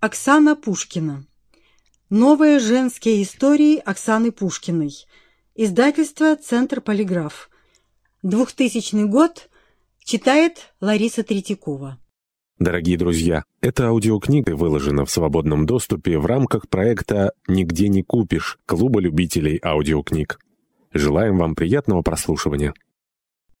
Оксана Пушкина. Новые женские истории Оксаны Пушкиной. Издательство «Центр Полиграф». 2000 год. Читает Лариса Третьякова. Дорогие друзья, эта аудиокнига выложена в свободном доступе в рамках проекта «Нигде не купишь» Клуба любителей аудиокниг. Желаем вам приятного прослушивания.